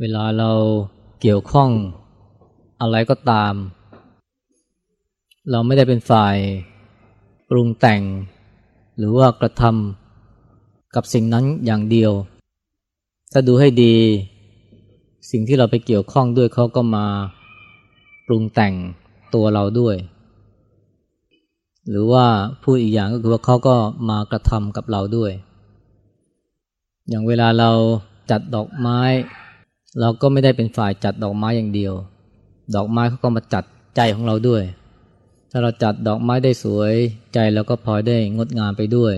เวลาเราเกี่ยวข้องอะไรก็ตาม เราไม่ได้เป็นฝ่ายปรุงแต่ง หรือว่ากระทำกับสิ่งนั้นอย่างเดียว ถ้าดูให้ดี สิ่งที่เราไปเกี่ยวข้องด้วยเขาก็มาปรุงแต่งตัวเราด้วย หรือว่าพูดอีกอย่างก็คือว่าเขาก็มากระทำกับเราด้วย อย่างเวลาเราจัดดอกไม้ เราก็ไม่ได้เป็นฝ่ายจัดดอกไม้อย่างเดียว ดอกไม้เขาก็มาจัดใจของเราด้วย ถ้าเราจัดดอกไม้ได้สวยใจเราก็พลอยได้งดงามไปด้วย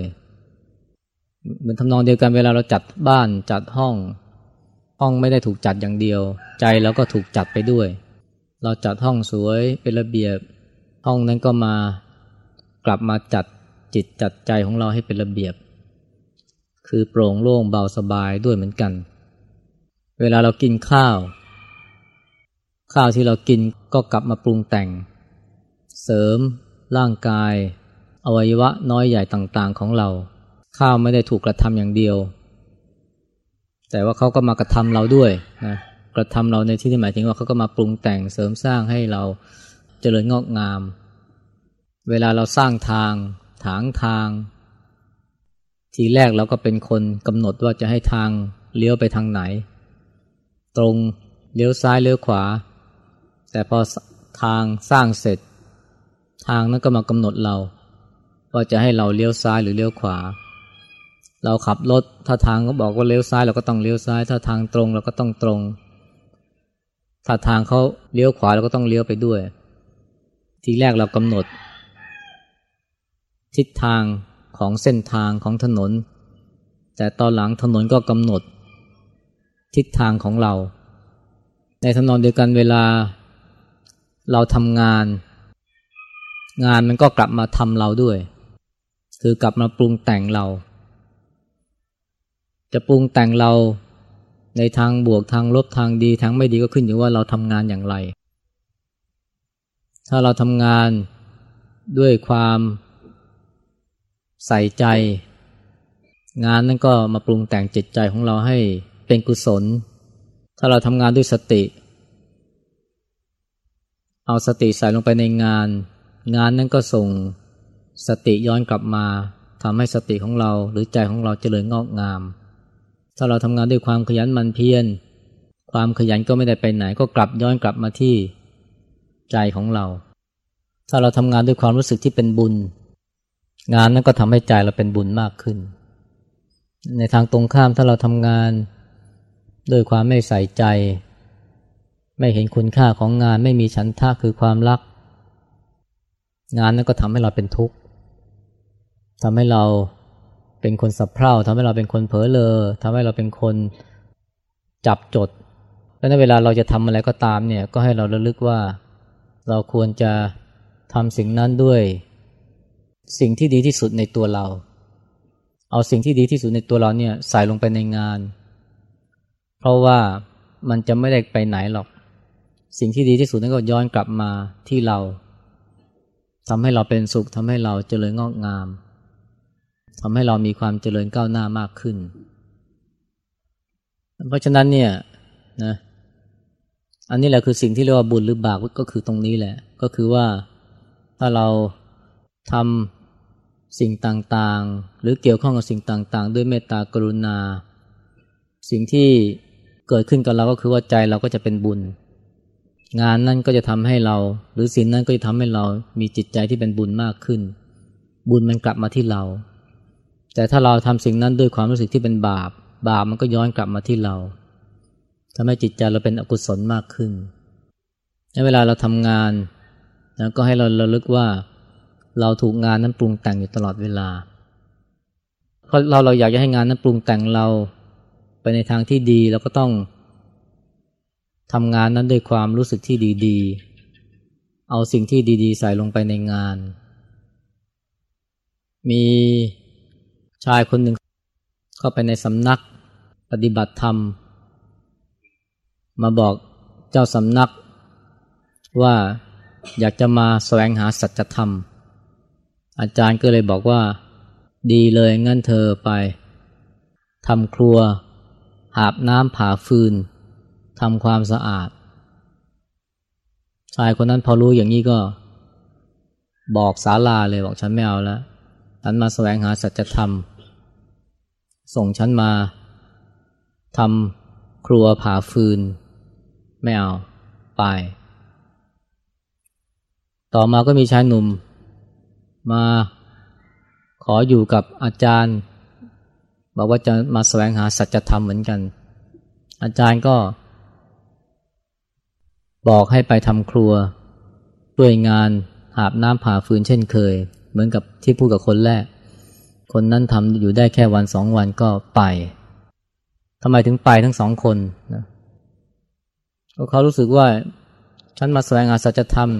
เหมือนทำนองเดียวกันเวลาเราจัดบ้านจัดห้อง ห้องไม่ได้ถูกจัดอย่างเดียว ใจเราก็ถูกจัดไปด้วย เราจัดห้องสวยเป็นระเบียบ ห้องนั้นก็มากลับมาจัดจิตจัดใจของเราให้เป็นระเบียบ คือโปร่งโล่งเบาสบายด้วยเหมือนกัน เวลาเรากินข้าว ข้าวที่เรากินก็กลับมาปรุงแต่ง เสริม ร่างกาย อวัยวะน้อยใหญ่ต่างๆของเรา ข้าวไม่ได้ถูกกระทำอย่างเดียว แต่ว่าเขาก็มากระทำเราด้วยนะกระทำเราในที่ที่หมายถึงว่าเขาก็มาปรุงแต่งเสริมสร้างให้เราเจริญงอกงาม เวลาเราสร้างทาง ถางทาง ทีแรกเราก็เป็นคนกำหนดว่าจะให้ทางเลี้ยวไปทางไหน ตรงเลี้ยวซ้ายเลี้ยวขวา แต่พอทางสร้างเสร็จ ทางนั้นก็มากำหนดเรา ว่าจะให้เราเลี้ยวซ้ายหรือเลี้ยวขวา เราขับรถถ้าทางก็บอกว่าเลี้ยวซ้ายเราก็ต้องเลี้ยวซ้าย ถ้าทางตรงเราก็ต้องตรง ถ้าทางเขาเลี้ยวขวาเราก็ต้องเลี้ยวไปด้วย ทีแรกเรากำหนด ทิศทางของเส้นทางของถนน แต่ตอนหลังถนนก็กำหนด ทิศทางของเรา ในทำนองเดียวกันเวลาเราทำงาน งานมันก็กลับมาทำเราด้วย คือกลับมาปรุงแต่งเรา จะปรุงแต่งเราในทางบวกทางลบทางดีทางไม่ดีก็ขึ้นอยู่ว่าเราทำงานอย่างไร ถ้าเราทำงานด้วยความใส่ใจ งานนั้นก็มาปรุงแต่งจิตใจของเราให้ เป็นกุศล ถ้าเราทำงานด้วยสติ เอาสติใส่ลงไปในงาน งานนั้นก็ส่งสติย้อนกลับมาทำให้สติของเราหรือใจของเราเจริญงอกงาม ถ้าเราทำงานด้วยความขยันมันเพียรความขยันก็ไม่ได้ไปไหนก็กลับย้อนกลับมาที่ใจของเรา ถ้าเราทำงานด้วยความรู้สึกที่เป็นบุญ งานนั้นก็ทำให้ใจเราเป็นบุญมากขึ้น ในทางตรงข้ามถ้าเราทำงาน ด้วยความไม่ใส่ใจ ไม่เห็นคุณค่าของงานไม่มีฉันทะคือความรัก งานนั้นก็ทำให้เราเป็นทุกข์ทำให้เราเป็นคนสับเพร่าทำให้เราเป็นคนเผลอเลอทำให้เราเป็นคนจับจด แล้วในเวลาเราจะทำอะไรก็ตามเนี่ย ก็ให้เราระลึกว่า เราควรจะทำสิ่งนั้นด้วย สิ่งที่ดีที่สุดในตัวเรา เอาสิ่งที่ดีที่สุดในตัวเราเนี่ยใส่ลงไปในงาน เพราะว่ามันจะไม่ได้ไปไหนหรอก สิ่งที่ดีที่สุดนั้นก็ย้อนกลับมาที่เราทำให้เราเป็นสุขทำให้เราเจริญงอกงามทำให้เรามีความเจริญก้าวหน้ามากขึ้น เพราะฉะนั้นเนี่ยนะอันนี้แหละคือสิ่งที่เรียกว่าบุญหรือบาปก็คือตรงนี้แหละ ก็คือว่าถ้าเราทำสิ่งต่างๆ หรือเกี่ยวข้องกับสิ่งต่างๆ ด้วยเมตตากรุณา สิ่งที่ เกิดขึ้นกับเราก็คือว่าใจเราก็จะเป็นบุญ งานนั้นก็จะทำให้เรา หรือสิ่งนั้นก็จะทำให้เรามีจิตใจที่เป็นบุญมากขึ้น บุญมันกลับมาที่เรา แต่ถ้าเราทำสิ่งนั้นด้วยความรู้สึกที่เป็นบาป บาปมันก็ย้อนกลับมาที่เราทำให้จิตใจเราเป็นอกุศลมากขึ้นในเวลาเราทำงานนะก็ให้เราระลึกว่าเราถูกงานนั้นปรุงแต่งอยู่ตลอดเวลาเพราะเราเราอยากจะให้งานนั้นปรุงแต่งเรา ในทางที่ดีเราก็ต้องทำงานนั้นด้วยความรู้สึกที่ดี ๆ เอาสิ่งที่ดี ๆ ใส่ลงไปในงาน มีชายคนหนึ่งเข้าไปในสำนักปฏิบัติธรรม มาบอกเจ้าสำนัก ว่าอยากจะมาแสวงหาสัจธรรม อาจารย์ก็เลยบอกว่า ดีเลยงั้นเธอไปทำครัว หาบน้ำผ่าฟืนทำความสะอาด ชายคนนั้นพอรู้อย่างนี้ก็ บอกศาลาเลยบอกฉันไม่เอาแล้วฉันมาแสวงหาสัจธรรม ส่งฉันมาทำครัวผ่าฟืน ไม่เอา ไป ต่อมาก็มีชายหนุ่ม มาขออยู่กับอาจารย์ บอกว่าจะมาแสวงหาสัจธรรมเหมือนกัน อาจารย์ก็ บอกให้ไปทำครัวด้วยงานหาบน้ำผ่าฟืนเช่นเคย เหมือนกับที่พูดกับคนแรก คนนั้นทำอยู่ได้แค่วันสองวันก็ไปทำไมถึงไปทั้งสองคนนะเพราะเขารู้สึกว่า ฉันมาแสวงหาสัจธรรม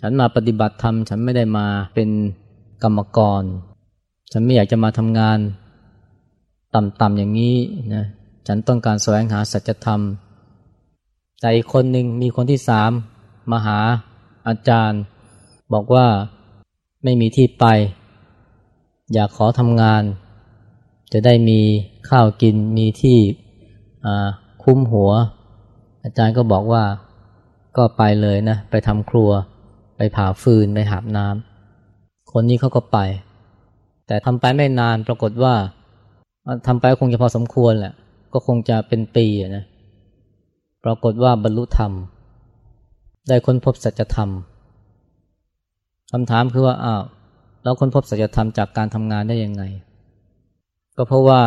ฉันมาปฏิบัติธรรม ฉันไม่ได้มาเป็นกรรมกร ฉันไม่อยากจะมาทำงาน ต่ำๆอย่างนี้นะฉันต้องการแสวงหาสัจธรรม แต่อีกคนหนึ่งมีคนที่สามมาหาอาจารย์ บอกว่าไม่มีที่ไป อยากขอทำงาน จะได้มีข้าวกินมีที่คุ้มหัว อาจารย์ก็บอกว่าก็ไปเลยนะ ไปทำครัว ไปผ่าฟืน ไปหาบน้ำคนนี้เขาก็ไป แต่ทำไปไม่นานปรากฏว่า ทำไปคงจะพอสมควรแหละ ก็คงจะเป็นปีนะ ปรากฏว่าบรรลุธรรม ได้ค้นพบสัจธรรมคำถามคือว่าอ้าวแล้วค้นพบสัจธรรมจากการทำงานได้ยังไง ก็เพราะว่า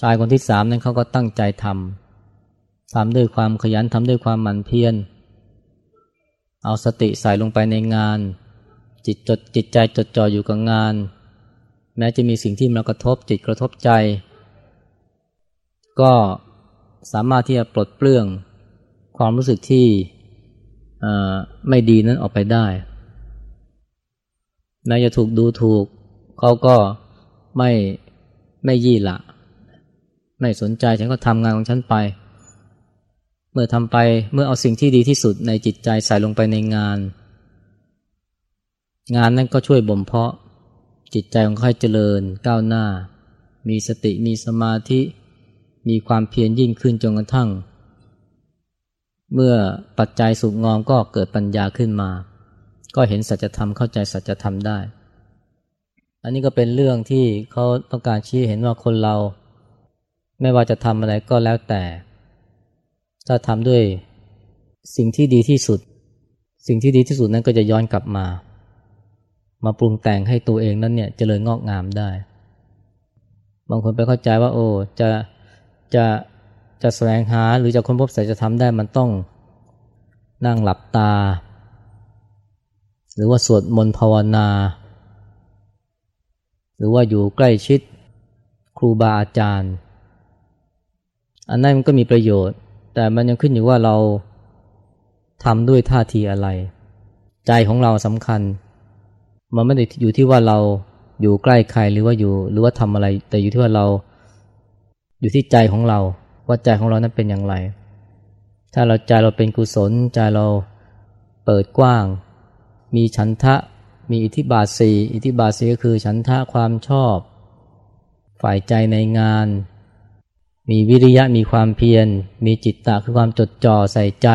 ชายคนที่สามนั้นเขาก็ตั้งใจทำทำด้วยความขยันทำด้วยความหมั่นเพียรเอาสติใส่ลงไปในงาน จิตจดจิตใจจดจ่ออยู่กับงาน แม้จะมีสิ่งที่มากระทบจิตกระทบใจ ก็สามารถที่จะปลดเปลื้องความรู้สึกที่ไม่ดีนั้นออกไปได้แม้จะถูกดูถูก เขาก็ไม่ไม่ยี่ละ ไม่สนใจฉันก็ทำงานของฉันไป เมื่อทำไปเมื่อเอาสิ่งที่ดีที่สุดในจิตใจใส่ลงไปในงาน งานนั้นก็ช่วยบ่มเพาะ จิตใจของเขาให้เจริญก้าวหน้า มีสติมีสมาธิ มีความเพียรยิ่งขึ้นจนกระทั่ง เมื่อปัจจัยสุกงอมก็เกิดปัญญาขึ้นมา ก็เห็นสัจธรรมเข้าใจสัจธรรมได้ อันนี้ก็เป็นเรื่องที่เขาต้องการชี้เห็นว่าคนเรา ไม่ว่าจะทำอะไรก็แล้วแต่ ถ้าทำด้วยสิ่งที่ดีที่สุด สิ่งที่ดีที่สุดนั้นก็จะย้อนกลับมา มาปรุงแต่งให้ตัวเองนั้นเนี่ยจเจริญงอกงามได้ บางคนไปเข้าใจว่า โอ้จะจะจะแสวงหาหรือจะค้นพบสัจธรรมได้มันต้องนั่งหลับตา หรือว่าสวดมนต์ภาวนา หรือว่าอยู่ใกล้ชิดครูบาอาจารย์ อันนั้นมันก็มีประโยชน์ แต่มันยังขึ้นอยู่ว่าเราทำด้วยท่าทีอะไร ใจของเราสำคัญ มันไม่ได้อยู่ที่ว่าเราอยู่ใกล้ใครหรือว่าอยู่ หรือว่าทำอะไร แต่อยู่ที่ว่าเราอยู่ที่ใจของเรา ว่าใจของเรานั้นเป็นอย่างไร ถ้าเราใจเราเป็นกุศล ใจเราเปิดกว้าง มีฉันทะ มีอิทธิบาทสีอิทธิบาทสีก็คือฉันทะความชอบ ฝ่ายใจในงาน มีวิริยะมีความเพียร มีจิตตะคือความจดจ่อใส่ใจ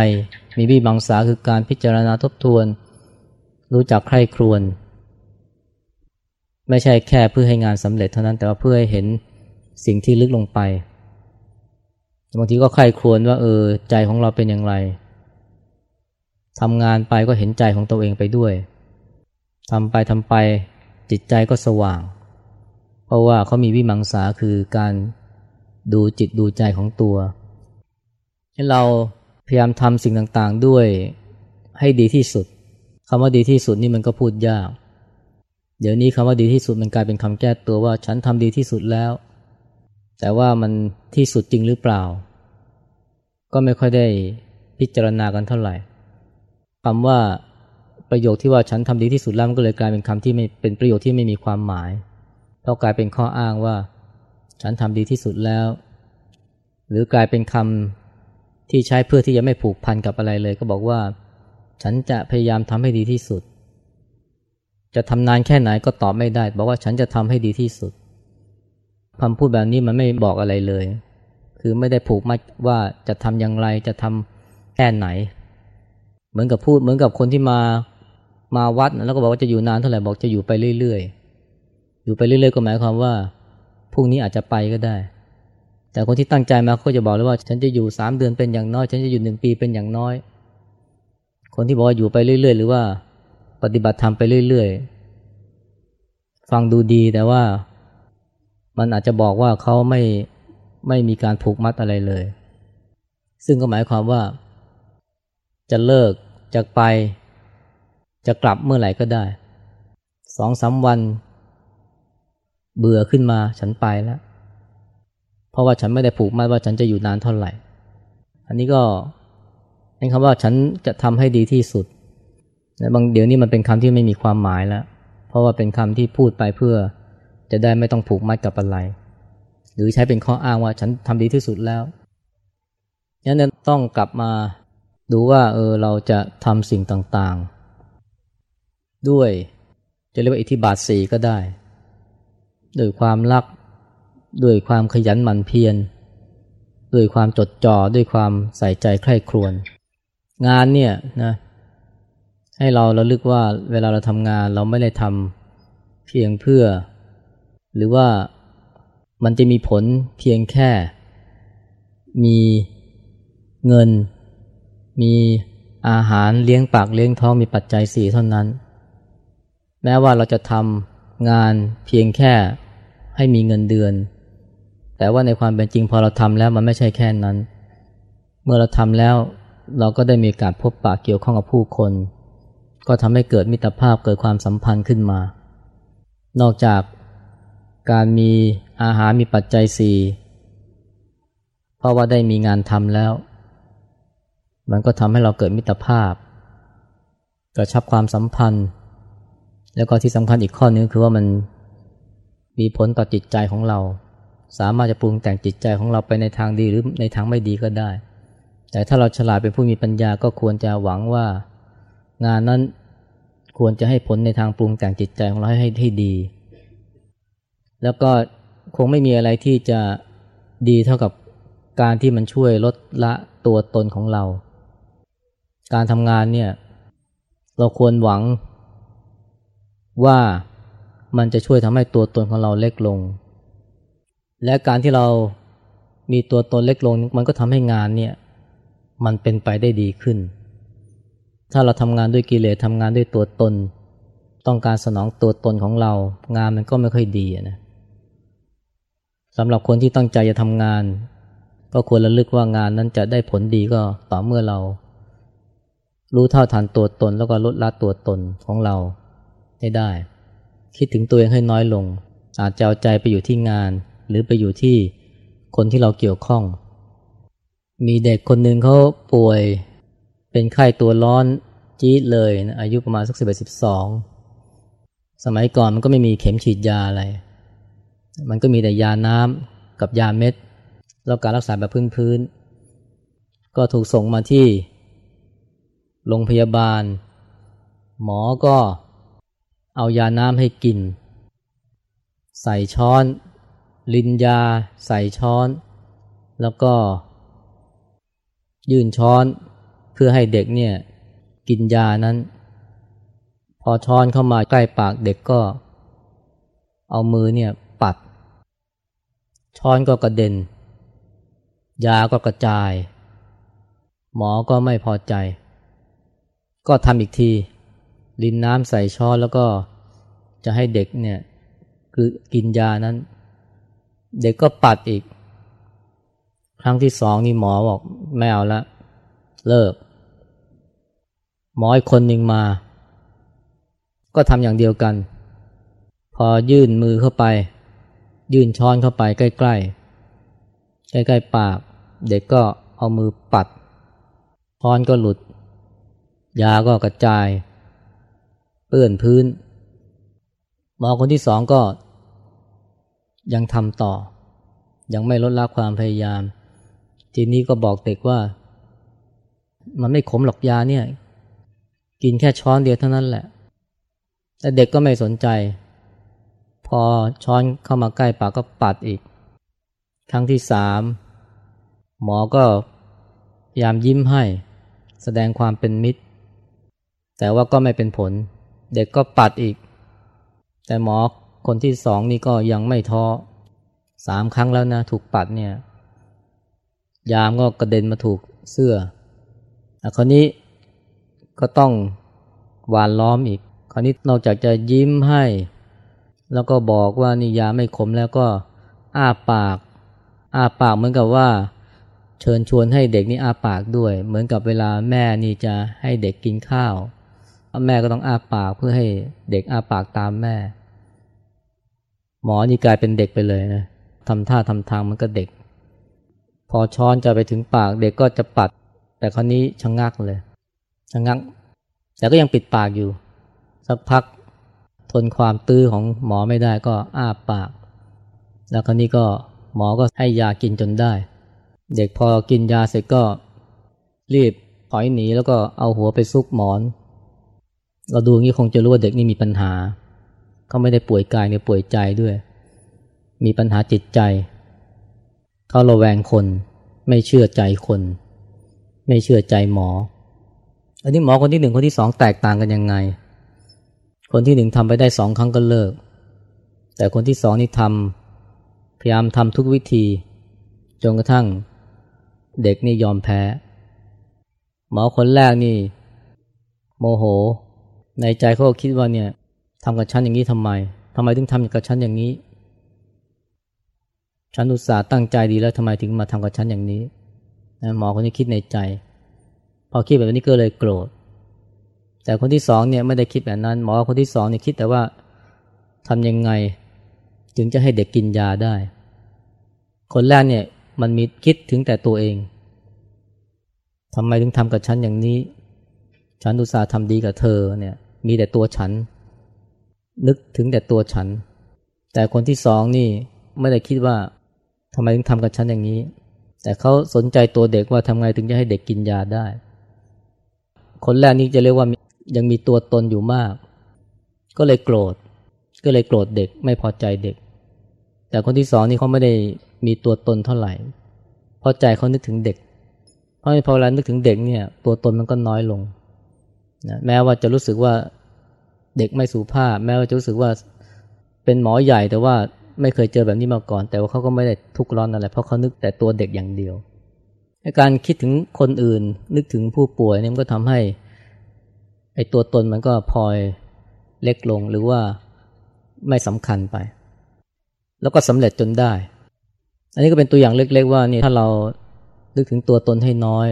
มีวิบังสาคือการพิจารณาทบทวน รู้จักใคร่ครวญ ไม่ใช่แค่เพื่อให้งานสำเร็จเท่านั้นแต่ว่าเพื่อให้เห็นสิ่งที่ลึกลงไปบางทีก็ใครครวญว่าเออใจของเราเป็นอย่างไรทำงานไปก็เห็นใจของตัวเองไปด้วยทำไปทำไปจิตใจก็สว่าง เพราะว่าเขามีวิมังสาคือการดูจิตดูใจของตัวให้เราพยายามทำสิ่งต่างๆด้วยให้ดีที่สุดคำว่าดีที่สุดนี่มันก็พูดยาก เดี๋ยวนี้คำว่าดีที่สุดมันกลายเป็นคำแก้ตัวว่าฉันทำดีที่สุดแล้ว แต่ว่ามันที่สุดจริงหรือเปล่า ก็ไม่ค่อยได้พิจารณากันเท่าไหร่คำว่าประโยคที่ว่าฉันทำดีที่สุดแล้วมันก็เลยกลายเป็นคำที่ไม่เป็นประโยคที่ไม่มีความหมายเพราะกลายเป็นข้ออ้างว่า ฉันทำดีที่สุดแล้ว หรือกลายเป็นคำที่ใช้เพื่อที่จะไม่ผูกพันกับอะไรเลย ก็บอกว่า ฉันจะพยายามทำให้ดีที่สุด จะทำนานแค่ไหนก็ตอบไม่ได้ บอกว่าฉันจะทำให้ดีที่สุดคำพูดแบบนี้มันไม่บอกอะไรเลย คือไม่ได้ผูกมัดว่าจะทำอย่างไรจะทำแค่ไหน เหมือนกับพูดเหมือนกับคนที่มามาวัดแล้วก็บอกว่าจะอยู่นานเท่าไหร่บอกจะอยู่ไปเรื่อยๆ อยู่ไปเรื่อยๆ ก็หมายความว่าพรุ่งนี้อาจจะไปก็ได้ แต่คนที่ตั้งใจมาเขาจะบอกเลยว่า ฉันจะอยู่สามเดือนเป็นอย่างน้อย ฉันจะอยู่หนึ่งปีเป็นอย่างน้อย คนที่บอกว่าอยู่ไปเรื่อย ๆ หรือว่า ปฏิบัติธรรมไปเรื่อยๆ ฟังดูดีแต่ว่ามันอาจจะบอกว่าเขาไม่ไม่มีการผูกมัดอะไรเลย ซึ่งก็หมายความว่า จะเลิกจะไป จะกลับเมื่อไหร่ก็ได้สองสาวัน เบื่อขึ้นมาฉันไปแล้ว เพราะว่าฉันไม่ได้ผูกมัดว่าฉันจะอยู่นานเท่าไหร่ อันนี้ก็เป็นคำว่าฉันจะทำให้ดีที่สุด บางเดี๋ยวนี้มันเป็นคำที่ไม่มีความหมายแล้ว เพราะว่าเป็นคำที่พูดไปเพื่อจะได้ไม่ต้องผูกมัดกับอะไร หรือใช้เป็นข้ออ้างว่าฉันทำดีที่สุดแล้วยันั้นต้องกลับมาดูว่าเออเราจะทำสิ่งต่างๆ ด้วยจะเรียกว่าอิทธิบาทสีก็ได้ด้วยความรักด้วยความขยันหมั่นเพียรด้วยความจดจ่อด้วยความใส่ใจใคร่ครวญงานเนี่ยนะ ให้เราเราลึกว่าเวลาเราทำงานเราไม่ได้ทำเพียงเพื่อ หรือว่ามันจะมีผลเพียงแค่ มีเงิน มีอาหารเลี้ยงปากเลี้ยงท้องมีปัจจัยสี่เท่านั้น แม้ว่าเราจะทำงานเพียงแค่ให้มีเงินเดือน แต่ว่าในความเป็นจริงพอเราทำแล้วมันไม่ใช่แค่นั้น เมื่อเราทำแล้วเราก็ได้มีการพบปะเกี่ยวข้องกับผู้คน ก็ทำให้เกิดมิตรภาพเกิดความสัมพันธ์ขึ้นมา นอกจากการมีอาหารมีปัจจัยสี่เพราะว่าได้มีงานทำแล้ว มันก็ทำให้เราเกิดมิตรภาพ กระชับความสัมพันธ์ แล้วก็ที่สำคัญอีกข้อนึงคือว่ามันมีผลต่อจิตใจของเรา สามารถจะปรุงแต่งจิตใจของเราไปในทางดีหรือในทางไม่ดีก็ได้ แต่ถ้าเราฉลาดเป็นผู้มีปัญญาก็ควรจะหวังว่า งานนั้นควรจะให้ผลในทางปรุงแต่งจิตใจของเราให้ให้ดี แล้วก็คงไม่มีอะไรที่จะดีเท่ากับการที่มันช่วยลดละตัวตนของเรา การทำงานเนี่ยเราควรหวังว่ามันจะช่วยทำให้ตัวตนของเราเล็กลง และการที่เรามีตัวตนเล็กลง มันก็ทำให้งานเนี่ยมันเป็นไปได้ดีขึ้น ถ้าเราทำงานด้วยกิเลสทำงานด้วยตัวตน ต้องการสนองตัวตนของเรา งานมันก็ไม่ค่อยดีนะสำหรับคนที่ตั้งใจจะทำงาน ก็ควรระลึกว่างานนั้นจะได้ผลดีก็ต่อเมื่อเรา รู้เท่าทันตัวตนแล้วก็ลดละตัวตนของเราให้ได้ คิดถึงตัวเองให้น้อยลง อาจจะเอาใจไปอยู่ที่งาน หรือไปอยู่ที่คนที่เราเกี่ยวข้อง มีเด็กคนหนึ่งเขาป่วย เป็นไข้ตัวร้อนจี๊ดเลยนะอายุประมาณสักสิบเอ็ดสิบสองสมัยก่อนมันก็ไม่มีเข็มฉีดยาอะไร มันก็มีแต่ยาน้ำกับยาเม็ด แล้วการรักษาแบบพื้นๆ ก็ถูกส่งมาที่ โรงพยาบาล หมอก็เอายาน้ำให้กิน ใส่ช้อน ลินยา ใส่ช้อน แล้วก็ ยื่นช้อน พื่อให้เด็กเนี่ยกินยานั้น พอช้อนเข้ามาใกล้ปากเด็กก็ เอามือเนี่ยปัด ช้อนก็กระเด็น ยาก็กระจาย หมอก็ไม่พอใจ ก็ทำอีกที ลินน้ำใส่ช้อนแล้วก็จะให้เด็กเนี่ยคือกินยานั้น เด็กก็ปัดอีก ครั้งที่สองนี่หมอบอกไม่เอาละเลิก หมออีกคนหนึ่งมา ก็ทำอย่างเดียวกัน พอยื่นมือเข้าไป ยื่นช้อนเข้าไปใกล้ๆ ใกล้ๆปาก เด็กก็เอามือปัดช้อนก็หลุด ยาก็กระจาย เปื้อนพื้น หมอคนที่สองก็ ยังทำต่อ ยังไม่ลดละความพยายาม ทีนี้ก็บอกเด็กว่า มันไม่ขมหรอกยาเนี่ย กินแค่ช้อนเดียวเท่านั้นแหละ แต่เด็กก็ไม่สนใจ พอช้อนเข้ามาใกล้ปากก็ปัดอีก ครั้งที่สามหมอก็พยายามยิ้มให้ แสดงความเป็นมิตร แต่ว่าก็ไม่เป็นผล เด็กก็ปัดอีก แต่หมอคนที่สองนี่ก็ยังไม่ท้อสามครั้งแล้วนะถูกปัดเนี่ย ยามก็กระเด็นมาถูกเสื้อคราวนี้ ก็ต้องหวานล้อมอีก คราวนี้นอกจากจะยิ้มให้ แล้วก็บอกว่านี่ยาไม่ขมแล้วก็อ้าปาก อ้าปากเหมือนกับว่า เชิญชวนให้เด็กนี่อ้าปากด้วย เหมือนกับเวลาแม่นี่จะให้เด็กกินข้าว แม่ก็ต้องอ้าปากเพื่อให้เด็กอ้าปากตามแม่ หมอนี่กลายเป็นเด็กไปเลยนะทำท่าทำทางมันก็เด็ก พอช้อนจะไปถึงปากเด็กก็จะปัด แต่คราวนี้ชะงงักเลย ชะงงัก แต่ก็ยังปิดปากอยู่ สักพักทนความตื้อของหมอไม่ได้ก็อ้าปาก แล้วคราวนี้ก็หมอก็ให้ยากินจนได้ เด็กพอกินยาเสร็จก็รีบถอยหนีแล้วก็เอาหัวไปซุกหมอน เราดูงี้คงจะรู้ว่าเด็กนี่มีปัญหา เขาไม่ได้ป่วยกายเนี่ยป่วยใจด้วย มีปัญหาจิตใจ เขาระแวงคน ไม่เชื่อใจคน ไม่เชื่อใจหมอ อันนี้หมอคนที่หนึ่งคนที่สองแตกต่างกันยังไง คนที่หนึ่งทำไปได้สองครั้งก็เลิก แต่คนที่สองนี่ทำพยายามทำทุกวิธี จนกระทั่งเด็กนี่ยอมแพ้ หมอคนแรกนี่ โมโห ในใจเขาคิดว่าเนี่ยทำกับฉันอย่างนี้ทำไมทำไมถึงทำกับฉันอย่างนี้ ฉันอุตส่าห์ตั้งใจดีแล้วทำไมถึงมาทำกับฉันอย่างนี้นะหมอคนนี้คิดในใจ พอคิดแบบนี้ก็เลยโกรธ แต่คนที่สองเนี่ยไม่ได้คิดแบบนั้น หมอคนที่สองเนี่ยคิดแต่ว่าทำยังไง จึงจะให้เด็กกินยาได้ คนแรกเนี่ยมันมีคิดถึงแต่ตัวเองทำไมถึงทำกับฉันอย่างนี้ ฉันอุตส่าห์ทำดีกับเธอเนี่ย มีแต่ตัวฉัน นึกถึงแต่ตัวฉัน แต่คนที่สองนี่ไม่ได้คิดว่าทำไมถึงทำกับฉันอย่างนี้ แต่เขาสนใจตัวเด็กว่าทำไงถึงจะให้เด็กกินยาได้ คนแรกนี่จะเรียกว่ายังมีตัวตนอยู่มาก ก็เลยโกรธ ก็เลยโกรธเด็กไม่พอใจเด็ก แต่คนที่สองนี่เขาไม่ได้มีตัวตนเท่าไหร่พราะใจเขานึกถึงเด็ก เพราะพอเวลานึกถึงเด็กเนี่ย ตัวตนมันก็น้อยลงนะแม้ว่าจะรู้สึกว่าเด็กไม่สูภาพ แม้ว่าจะรู้สึกว่าเป็นหมอใหญ่แต่ว่าไม่เคยเจอแบบนี้มาก่อน แต่ว่าเขาก็ไม่ได้ทุกข์ร้อนอะไร เพราะเขานึกแต่ตัวเด็กอย่างเดียว การคิดถึงคนอื่น นึกถึงผู้ป่วยเนี่ยมันก็ทำให้ไอ้ตัวตนมันก็พลอยเล็กลงหรือว่าไม่สำคัญไป แล้วก็สำเร็จจนได้ อันนี้ก็เป็นตัวอย่างเล็ก ๆ ว่านี่ถ้าเรานึกถึงตัวตนให้น้อย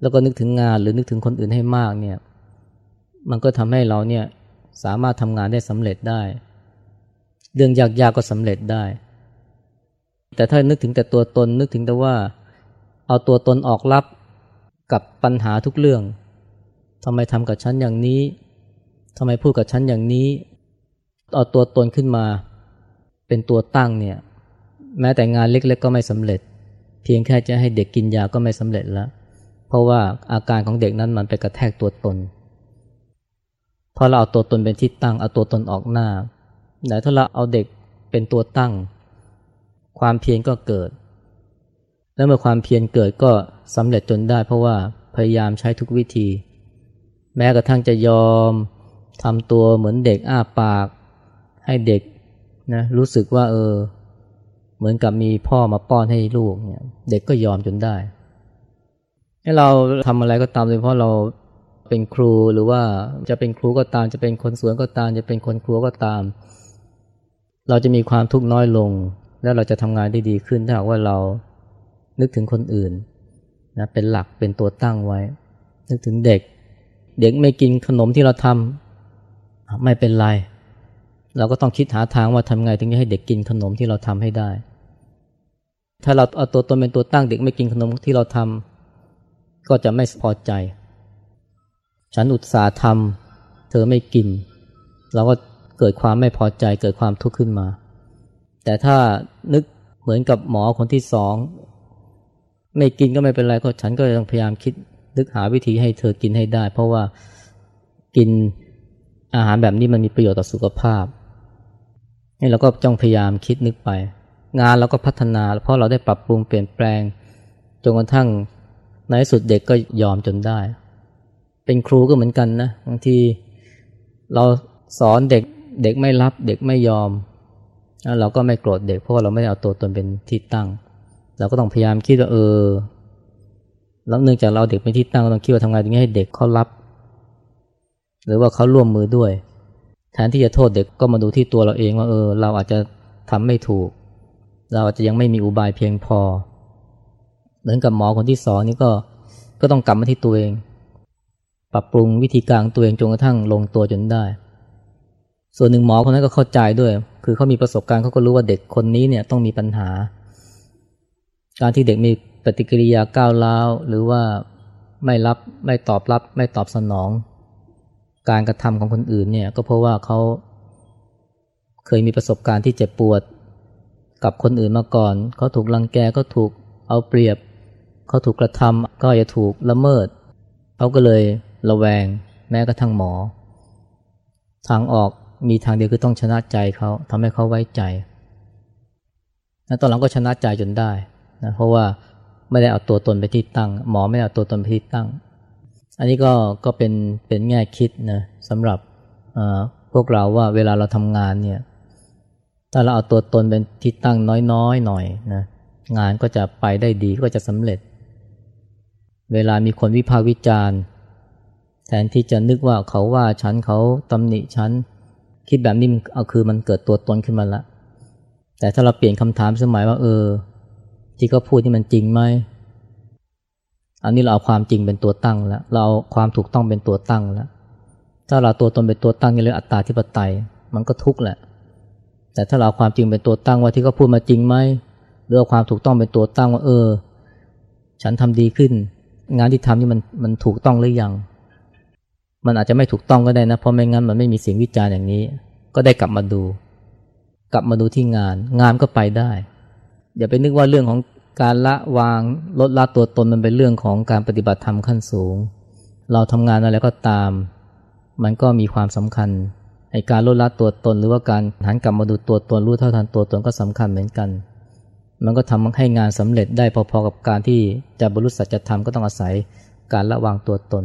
แล้วก็นึกถึงงานหรือนึกถึงคนอื่นให้มากเนี่ยมันก็ทำให้เราเนี่ยสามารถทำงานได้สำเร็จได้ เรื่องยากๆก็สำเร็จได้ แต่ถ้านึกถึงแต่ตัวตนนึกถึงแต่ว่า เอาตัวตนออกรับกับปัญหาทุกเรื่องทำไมทำกับฉันอย่างนี้ทำไมพูดกับฉันอย่างนี้เอาตัวตนขึ้นมา เป็นตัวตั้งเนี่ยแม้แต่งานเล็กๆก็ไม่สำเร็จ เพียงแค่จะให้เด็กกินยาก็ไม่สำเร็จแล้ว เพราะว่าอาการของเด็กนั้นมันไปกระแทกตัวตนพอเราเอาตัวตนเป็นที่ตั้งเอาตัวตนออกหน้าแต่ถ้าเราเอาเด็กเป็นตัวตั้ง ความเพียรก็เกิด แล้วเมื่อความเพียรเกิดก็สำเร็จจนได้ เพราะว่าพยายามใช้ทุกวิธี แม้กระทั่งจะยอมทำตัวเหมือนเด็กอ้าปาก ให้เด็กนะรู้สึกว่าเออ เหมือนกับมีพ่อมาป้อนให้ลูกเนี่ยเด็กก็ยอมจนได้ ให้เราทำอะไรก็ตามโดยเพราะเราเป็นครูหรือว่าจะเป็นครูก็ตามจะเป็นคนสวนก็ตาม จะเป็นคนครัวก็ตาม เราจะมีความทุกข์น้อยลง แล้วเราจะทำงานได้ดีขึ้นถ้าหากว่าเรา นึกถึงคนอื่นนะเป็นหลักเป็นตัวตั้งไว้ นึกถึงเด็ก เด็กไม่กินขนมที่เราทำไม่เป็นไร เราก็ต้องคิดหาทางว่าทำไงถึงจะให้เด็กกินขนมที่เราทำให้ได้ ถ้าเราเอาตัวตนเป็นตัวตั้งเด็กไม่กินขนมที่เราทำก็จะไม่พอใจ ฉันอุตส่าห์ทำเธอไม่กิน เราก็เกิดความไม่พอใจเกิดความทุกข์ขึ้นมา แต่ถ้านึกเหมือนกับหมอคนที่สอง ไม่กินก็ไม่เป็นไรก็ฉันก็ต้องพยายามคิดนึกหาวิธีให้เธอกินให้ได้ เพราะว่ากินอาหารแบบนี้มันมีประโยชน์ต่อสุขภาพนี่เราก็จ้องพยายามคิดนึกไป งานเราก็พัฒนา เพราะเราได้ปรับปรุงเปลี่ยนแปลงจนกระทั่งในสุดเด็กก็ยอมจนได้ เป็นครูก็เหมือนกันนะบางทีเราสอนเด็กเด็กไม่รับเด็กไม่ยอมแล้วเราก็ไม่โกรธเด็กเพราะเราไม่ได้เอาตัวตนเป็นที่ตั้ง เราก็ต้องพยายามคิดว่าเออแล้วเนื่องจากเราเด็กเป็นที่ตั้งเราต้องคิดว่าทำไงถึงให้เด็กเขารับ หรือว่าเขาร่วมมือด้วย แทนที่จะโทษเด็กก็มาดูที่ตัวเราเองว่าเออ เราอาจจะทำไม่ถูก เราอาจจะยังไม่มีอุบายเพียงพอ เหมือนกับหมอคนที่สองนี่ก็ก็ต้องกลับมาที่ตัวเอง ปรับปรุงวิธีการตัวเองจนกระทั่งลงตัวจนได้ ส่วนหนึ่งหมอคนนั้นก็เข้าใจด้วย คือเขามีประสบการณ์เขาก็รู้ว่าเด็กคนนี้เนี่ยต้องมีปัญหา การที่เด็กมีปฏิกิริยาก้าวร้าวหรือว่าไม่รับไม่ตอบรับ ไม่ตอบสนอง การกระทำของคนอื่นเนี่ยก็เพราะว่าเขาเคยมีประสบการณ์ที่เจ็บปวด กับคนอื่นมาก่อน เขาถูกลังแกก็ถูกเอาเปรียบ เขาถูกกระทำก็จะถูกละเมิด เขาก็เลยระแวงแม้กระทั่งหมอ ทางออกมีทางเดียวคือต้องชนะใจเขาทำให้เขาไว้ใจ แล้วตอนหลังก็ชนะใจจนได้ นะเพราะว่าไม่ได้เอาตัวตนไปที่ตั้ง หมอไม่ได้เอาตัวตนไปที่ตั้ง อันนี้ก็ก็เป็นเป็นแง่คิดนะสำหรับพวกเราว่าเวลาเราทำงานเนี่ยถ้าเราเอาตัวตนเป็นที่ตั้งน้อยๆหน่อยนะงานก็จะไปได้ดีก็จะสำเร็จ เวลามีคนวิพากษ์วิจารณ์ แทนที่จะนึกว่าเขาว่าฉันเขาตำหนิฉันคิดแบบนี้เอาคือมันเกิดตัวตนขึ้นมาละแต่ถ้าเราเปลี่ยนคำถามสมัยว่าเออ ที่เขาพูดที่มันจริงไหมอันนี้เราเอาความจริงเป็นตัวตั้งแล้ว เราเอาความถูกต้องเป็นตัวตั้งแล้ว ถ้าเราตัวตนเป็นตัวตั้งนี่เรียกอัตตาธิปไตย มันก็ทุกข์แหละ แต่ถ้าเราความจริงเป็นตัวตั้งว่าที่เขาพูดมาจริงไหมหรือความถูกต้องเป็นตัวตั้งว่าเออ ฉันทำดีขึ้น งานที่ทำนี่มันมันถูกต้องหรือยัง มันอาจจะไม่ถูกต้องก็ได้นะ เพราะไม่งั้นมันไม่มีเสียงวิจารณ์อย่างนี้ ก็ได้กลับมาดู กลับมาดูที่งาน งานก็ไปได้ อย่าไปนึกว่าเรื่องของการละวางลดละตัวตนมันเป็นเรื่องของการปฏิบัติธรรมขั้นสูง เราทำงานอะไรก็ตาม มันก็มีความสำคัญไอการลดละตัวตนหรือว่าการหันกลับมาดูตัวตนรู้เท่าทันตัวตนก็สำคัญเหมือนกัน มันก็ทำให้งานสำเร็จได้พอๆกับการที่จะบรรลุสัจธรรมก็ต้องอาศัยการละวางตัวตน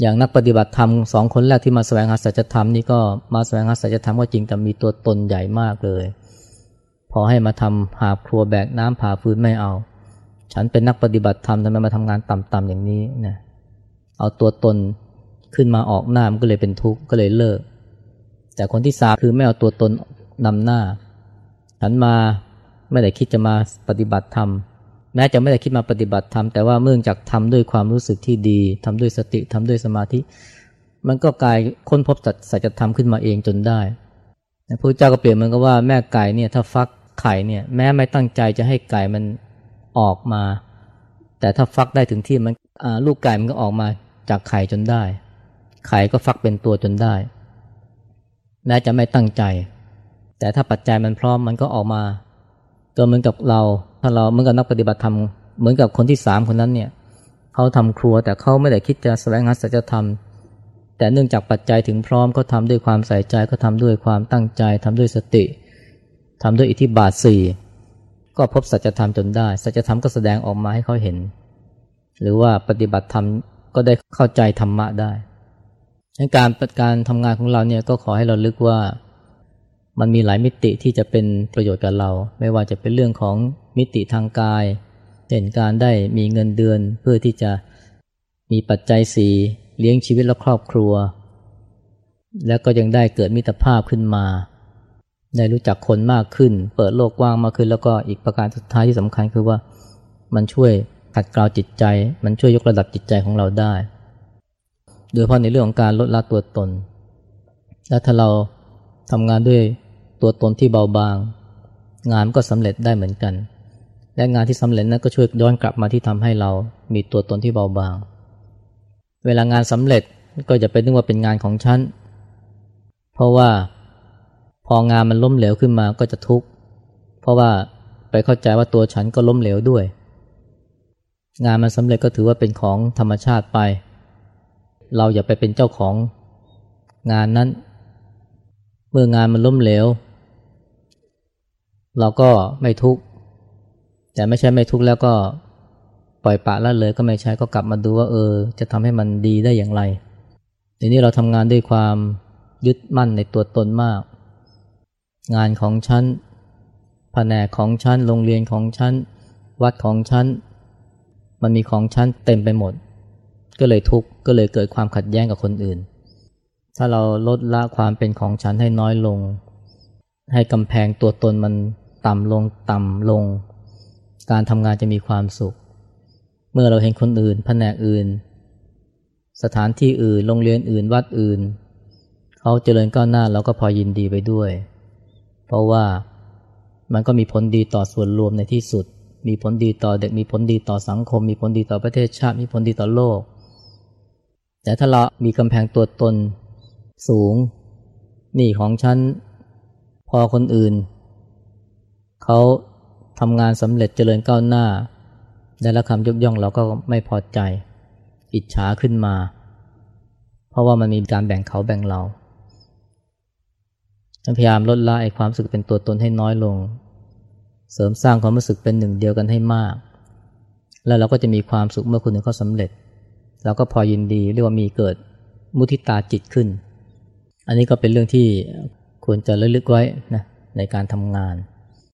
อย่างนักปฏิบัติธรรมสองคนแรกที่มาแสวงหาสัจธรรมนี่ก็มาแสวงหาสัจธรรมก็จริงแต่มีตัวตนใหญ่มากเลย พอให้มาทำหาครัวแบกน้ำผ่าฟืนไม่เอา ฉันเป็นนักปฏิบัติธรรมทำไมมาทำงานต่ำๆอย่างนี้นะเอาตัวตนขึ้นมาออกหน้ามันก็เลยเป็นทุกข์ก็เลยเลิก แต่คนที่สามคือไม่เอาตัวตนนำหน้า ฉันมาไม่ได้คิดจะมาปฏิบัติธรรมแม้จะไม่ได้คิดมาปฏิบัติธรรมแต่ว่าเมื่อจากทำด้วยความรู้สึกที่ดีทำด้วยสติทำด้วยสมาธิ มันก็กลายค้นพบสัจธรรมขึ้นมาเองจนได้พระเจ้าก็เปลี่ยนมันก็ว่าแม่ไก่เนี่ยถ้าฟัก ไข่เนี่ย แม้ไม่ตั้งใจจะให้ไก่มันออกมา แต่ถ้าฟักได้ถึงที่มันลูกไก่มันก็ออกมาจากไข่จนได้ ไข่ก็ฟักเป็นตัวจนได้ แม้จะไม่ตั้งใจ แต่ถ้าปัจจัยมันพร้อมมันก็ออกมาก็เหมือนกับเรา ถ้าเราเหมือนกับนักปฏิบัติธรรมเหมือนกับคนที่สามคนนั้นเนี่ยเขาทำครัวแต่เขาไม่ได้คิดจะแสวงหาสัจธรรม แต่เนื่องจากปัจจัยถึงพร้อมเขาทาด้วยความใส่ใจเขาทาด้วยความตั้งใจทำด้วยสติ ทำด้วยอิทธิบาทสี่ก็พบสัจธรรมจนได้ สัจธรรมก็แสดงออกมาให้เขาเห็น หรือว่าปฏิบัติธรรมก็ได้เข้าใจธรรมะได้การการทำงานของเราเนี่ยก็ขอให้เราลึกว่ามันมีหลายมิติที่จะเป็นประโยชน์กับเรา ไม่ว่าจะเป็นเรื่องของมิติทางกายเช่นการได้มีเงินเดือนเพื่อที่จะมีปัจจัยสีเลี้ยงชีวิตและครอบครัว แล้วก็ยังได้เกิดมิตรภาพขึ้นมา ได้รู้จักคนมากขึ้น เปิดโลกกว้างมากขึ้น แล้วก็อีกประการสุดท้ายที่สำคัญคือว่ามันช่วยขัดเกลาจิตใจ มันช่วยยกระดับจิตใจของเราได้ โดยเฉพาะในเรื่องของการลดละตัวตน และถ้าเราทำงานด้วยตัวตนที่เบาบาง งานก็สำเร็จได้เหมือนกัน และงานที่สำเร็จนั้นก็ช่วยย้อนกลับมาที่ทำให้เรามีตัวตนที่เบาบาง เวลางานสำเร็จก็จะเป็นนึกว่าเป็นงานของฉันเพราะว่า พองานมันล้มเหลวขึ้นมาก็จะทุกข์ เพราะว่าไปเข้าใจว่าตัวฉันก็ล้มเหลวด้วย งานมันสำเร็จก็ถือว่าเป็นของธรรมชาติไป เราอย่าไปเป็นเจ้าของงานนั้น เมื่องานมันล้มเหลว เราก็ไม่ทุกข์แต่ไม่ใช่ไม่ทุกข์แล้วก็ปล่อยปะละเลยก็ไม่ใช่ก็กลับมาดูว่าเออ จะทำให้มันดีได้อย่างไรทีนี้เราทำงานด้วยความยึดมั่นในตัวตนมาก งานของฉันแผนกของฉันโรงเรียนของฉันวัดของฉันมันมีของฉันเต็มไปหมด ก็เลยทุกข์ก็เลยเกิดความขัดแย้งกับคนอื่น ถ้าเราลดละความเป็นของฉันให้น้อยลง ให้กำแพงตัวตนมันต่ำลงต่ำลง การทำงานจะมีความสุข เมื่อเราเห็นคนอื่นแผนกอื่น สถานที่อื่นโรงเรียนอื่นวัดอื่น เขาเจริญก้าวหน้าเราก็พอยินดีไปด้วย เพราะว่ามันก็มีผลดีต่อส่วนรวมในที่สุด มีผลดีต่อเด็ก มีผลดีต่อสังคม มีผลดีต่อประเทศชาติ มีผลดีต่อโลก แต่ถ้าเรามีกำแพงตัวตนสูง นี่ของฉัน พอคนอื่น เขาทำงานสำเร็จเจริญก้าวหน้า ได้รับคำยกย่องเราก็ไม่พอใจ อิจฉาขึ้นมา เพราะว่ามันมีการแบ่งเขาแบ่งเรา พยายามลดละไอความรู้สึกเป็นตัวตนให้น้อยลง เสริมสร้างความรู้สึกเป็นหนึ่งเดียวกันให้มาก แล้วเราก็จะมีความสุขเมื่อคนหนึ่งเขาสำเร็จ เราก็พอยินดีเรียกว่ามีเกิดมุทิตาจิตขึ้น อันนี้ก็เป็นเรื่องที่ควรจะระลึกไว้นะในการทำงาน